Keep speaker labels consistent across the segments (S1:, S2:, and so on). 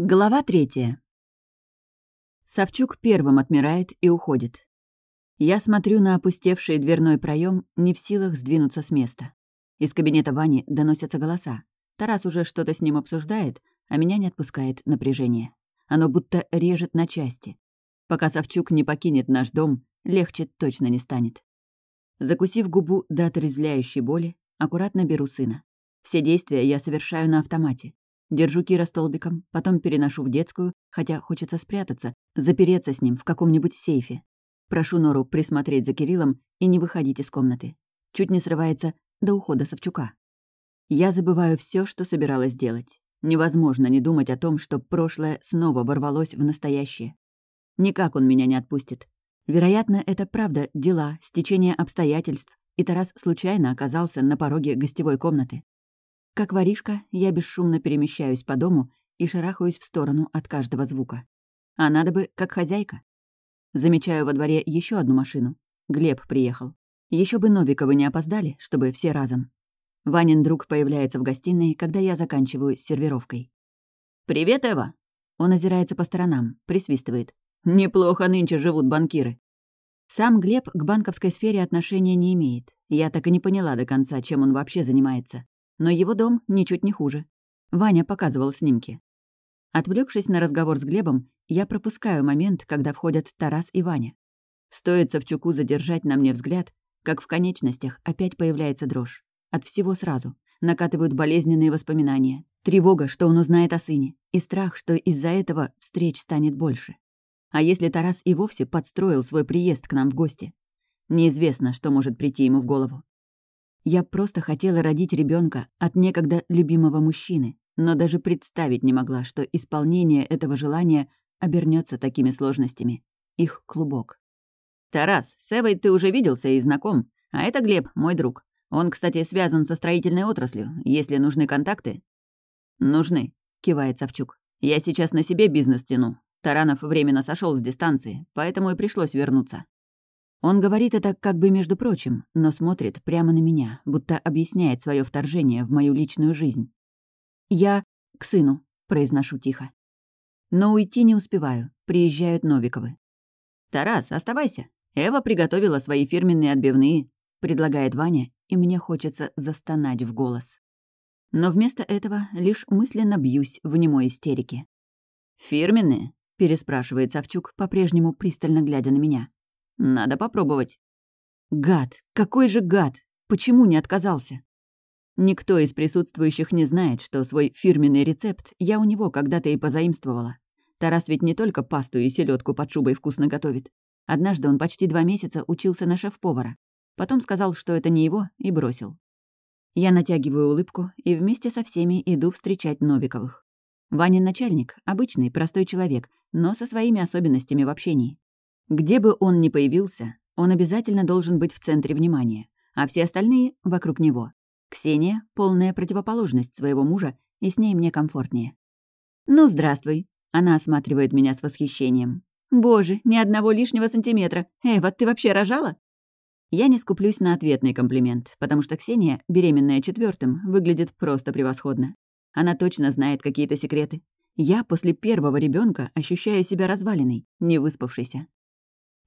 S1: Глава третья. Савчук первым отмирает и уходит. Я смотрю на опустевший дверной проем, не в силах сдвинуться с места. Из кабинета Вани доносятся голоса. Тарас уже что-то с ним обсуждает, а меня не отпускает напряжение. Оно будто режет на части. Пока Савчук не покинет наш дом, легче точно не станет. Закусив губу до отрезвляющей боли, аккуратно беру сына. Все действия я совершаю на автомате. Держу Кира столбиком, потом переношу в детскую, хотя хочется спрятаться, запереться с ним в каком-нибудь сейфе. Прошу Нору присмотреть за Кириллом и не выходить из комнаты. Чуть не срывается до ухода Савчука. Я забываю все, что собиралась делать. Невозможно не думать о том, что прошлое снова ворвалось в настоящее. Никак он меня не отпустит. Вероятно, это правда дела, стечение обстоятельств, и Тарас случайно оказался на пороге гостевой комнаты. Как воришка, я бесшумно перемещаюсь по дому и шарахаюсь в сторону от каждого звука. А надо бы, как хозяйка. Замечаю во дворе еще одну машину. Глеб приехал. Еще бы Новиковы не опоздали, чтобы все разом. Ванин друг появляется в гостиной, когда я заканчиваю с сервировкой. «Привет, Эва!» Он озирается по сторонам, присвистывает. «Неплохо нынче живут банкиры». Сам Глеб к банковской сфере отношения не имеет. Я так и не поняла до конца, чем он вообще занимается но его дом ничуть не хуже. Ваня показывал снимки. Отвлекшись на разговор с Глебом, я пропускаю момент, когда входят Тарас и Ваня. Стоит Савчуку задержать на мне взгляд, как в конечностях опять появляется дрожь. От всего сразу. Накатывают болезненные воспоминания, тревога, что он узнает о сыне, и страх, что из-за этого встреч станет больше. А если Тарас и вовсе подстроил свой приезд к нам в гости? Неизвестно, что может прийти ему в голову. Я просто хотела родить ребенка от некогда любимого мужчины, но даже представить не могла, что исполнение этого желания обернется такими сложностями. Их клубок. «Тарас, с Эвой ты уже виделся и знаком, а это Глеб, мой друг. Он, кстати, связан со строительной отраслью. Если нужны контакты...» «Нужны», — кивает Савчук. «Я сейчас на себе бизнес тяну. Таранов временно сошел с дистанции, поэтому и пришлось вернуться. Он говорит это как бы между прочим, но смотрит прямо на меня, будто объясняет свое вторжение в мою личную жизнь. «Я к сыну», — произношу тихо. Но уйти не успеваю, приезжают Новиковы. «Тарас, оставайся. Эва приготовила свои фирменные отбивные», — предлагает Ваня, и мне хочется застонать в голос. Но вместо этого лишь мысленно бьюсь в немой истерике. «Фирменные?» — переспрашивает Савчук, по-прежнему пристально глядя на меня. Надо попробовать. Гад! Какой же гад! Почему не отказался? Никто из присутствующих не знает, что свой фирменный рецепт я у него когда-то и позаимствовала. Тарас ведь не только пасту и селедку под шубой вкусно готовит. Однажды он почти два месяца учился на шеф-повара. Потом сказал, что это не его, и бросил. Я натягиваю улыбку и вместе со всеми иду встречать Новиковых. Ванин начальник — обычный, простой человек, но со своими особенностями в общении. Где бы он ни появился, он обязательно должен быть в центре внимания, а все остальные — вокруг него. Ксения — полная противоположность своего мужа, и с ней мне комфортнее. «Ну, здравствуй», — она осматривает меня с восхищением. «Боже, ни одного лишнего сантиметра. Эй, вот ты вообще рожала?» Я не скуплюсь на ответный комплимент, потому что Ксения, беременная четвертым, выглядит просто превосходно. Она точно знает какие-то секреты. Я после первого ребенка ощущаю себя разваленной, не выспавшейся.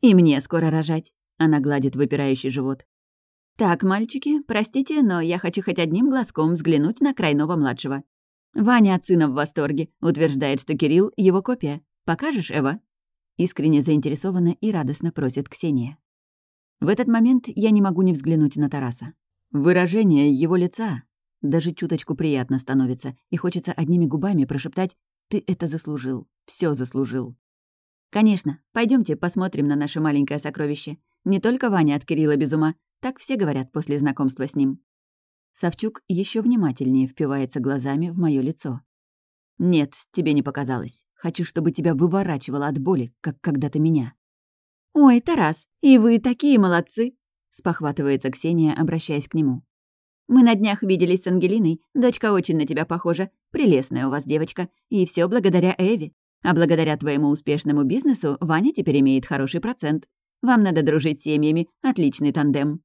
S1: «И мне скоро рожать», — она гладит выпирающий живот. «Так, мальчики, простите, но я хочу хоть одним глазком взглянуть на крайного младшего. Ваня от сына в восторге, утверждает, что Кирилл — его копия. Покажешь, Эва?» Искренне заинтересованно и радостно просит Ксения. В этот момент я не могу не взглянуть на Тараса. Выражение его лица даже чуточку приятно становится, и хочется одними губами прошептать «Ты это заслужил, все заслужил». «Конечно. Пойдемте посмотрим на наше маленькое сокровище. Не только Ваня от Кирилла без ума. Так все говорят после знакомства с ним». Савчук еще внимательнее впивается глазами в мое лицо. «Нет, тебе не показалось. Хочу, чтобы тебя выворачивало от боли, как когда-то меня». «Ой, Тарас, и вы такие молодцы!» — спохватывается Ксения, обращаясь к нему. «Мы на днях виделись с Ангелиной. Дочка очень на тебя похожа. Прелестная у вас девочка. И все благодаря Эви. А благодаря твоему успешному бизнесу Ваня теперь имеет хороший процент. Вам надо дружить семьями. Отличный тандем».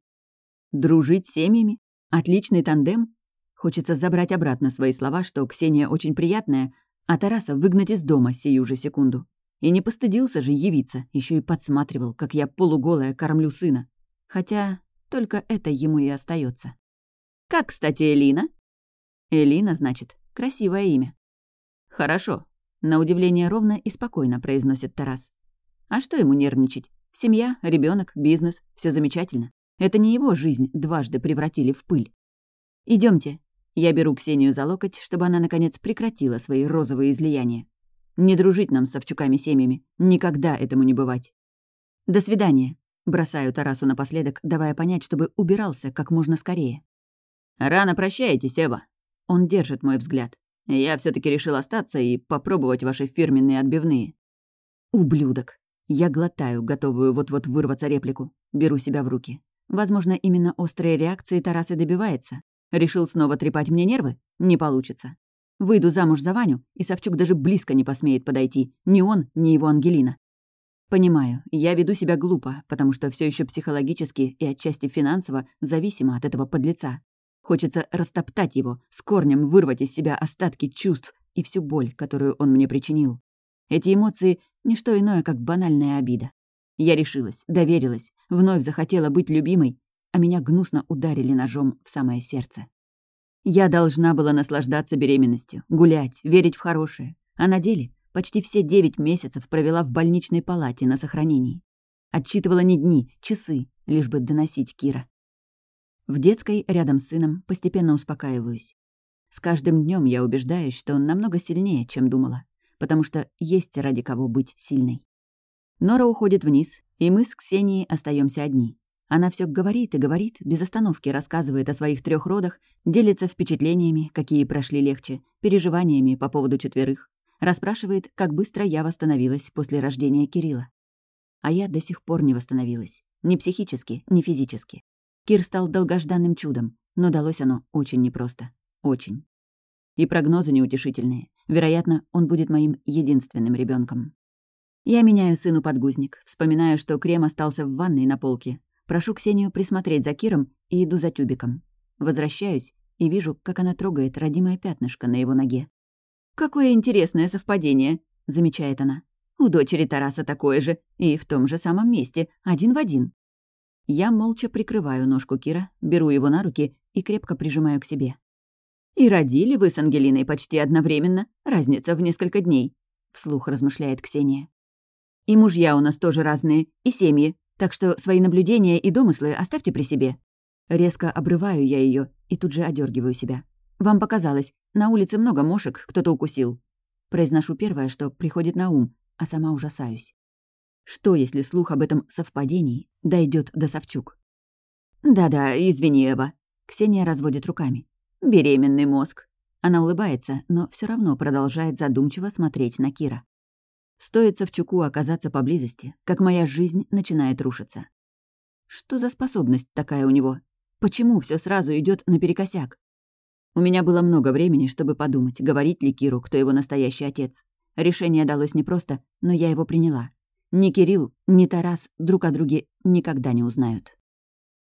S1: «Дружить семьями? Отличный тандем?» Хочется забрать обратно свои слова, что Ксения очень приятная, А Тараса выгнать из дома сию же секунду. И не постыдился же явиться, еще и подсматривал, как я полуголая кормлю сына. Хотя только это ему и остается. «Как, кстати, Элина?» «Элина, значит, красивое имя». «Хорошо», — на удивление ровно и спокойно произносит Тарас. «А что ему нервничать? Семья, ребенок, бизнес — все замечательно. Это не его жизнь дважды превратили в пыль. Идемте. Я беру Ксению за локоть, чтобы она, наконец, прекратила свои розовые излияния. Не дружить нам с совчуками семьями. Никогда этому не бывать. До свидания. Бросаю Тарасу напоследок, давая понять, чтобы убирался как можно скорее. «Рано прощаетесь, Эва». Он держит мой взгляд. «Я все таки решил остаться и попробовать ваши фирменные отбивные». «Ублюдок». Я глотаю, готовую вот-вот вырваться реплику. Беру себя в руки. Возможно, именно острые реакции Тарас и добивается. Решил снова трепать мне нервы? Не получится. Выйду замуж за Ваню, и Савчук даже близко не посмеет подойти. Ни он, ни его Ангелина. Понимаю, я веду себя глупо, потому что все еще психологически и отчасти финансово зависима от этого подлеца. Хочется растоптать его, с корнем вырвать из себя остатки чувств и всю боль, которую он мне причинил. Эти эмоции — ничто иное, как банальная обида. Я решилась, доверилась, вновь захотела быть любимой, а меня гнусно ударили ножом в самое сердце. Я должна была наслаждаться беременностью, гулять, верить в хорошее. А на деле почти все девять месяцев провела в больничной палате на сохранении. Отчитывала не дни, часы, лишь бы доносить Кира. В детской, рядом с сыном, постепенно успокаиваюсь. С каждым днем я убеждаюсь, что он намного сильнее, чем думала, потому что есть ради кого быть сильной. Нора уходит вниз, и мы с Ксенией остаемся одни. Она все говорит и говорит, без остановки рассказывает о своих трех родах, делится впечатлениями, какие прошли легче, переживаниями по поводу четверых, расспрашивает, как быстро я восстановилась после рождения Кирилла. А я до сих пор не восстановилась. Ни психически, ни физически. Кир стал долгожданным чудом, но далось оно очень непросто. Очень. И прогнозы неутешительные. Вероятно, он будет моим единственным ребенком. Я меняю сыну подгузник, вспоминаю, что крем остался в ванной на полке, Прошу Ксению присмотреть за Киром и иду за тюбиком. Возвращаюсь и вижу, как она трогает родимое пятнышко на его ноге. «Какое интересное совпадение», — замечает она. «У дочери Тараса такое же, и в том же самом месте, один в один». Я молча прикрываю ножку Кира, беру его на руки и крепко прижимаю к себе. «И родили вы с Ангелиной почти одновременно, разница в несколько дней», — вслух размышляет Ксения. «И мужья у нас тоже разные, и семьи, так что свои наблюдения и домыслы оставьте при себе». Резко обрываю я ее и тут же одергиваю себя. «Вам показалось, на улице много мошек, кто-то укусил». Произношу первое, что приходит на ум, а сама ужасаюсь. Что, если слух об этом совпадении дойдет до Савчук? «Да-да, извини, Эва». Ксения разводит руками. «Беременный мозг». Она улыбается, но все равно продолжает задумчиво смотреть на Кира. Стоит Савчуку оказаться поблизости, как моя жизнь начинает рушиться. Что за способность такая у него? Почему все сразу идет наперекосяк? У меня было много времени, чтобы подумать, говорить ли Киру, кто его настоящий отец. Решение далось непросто, но я его приняла. Ни Кирилл, ни Тарас друг о друге никогда не узнают.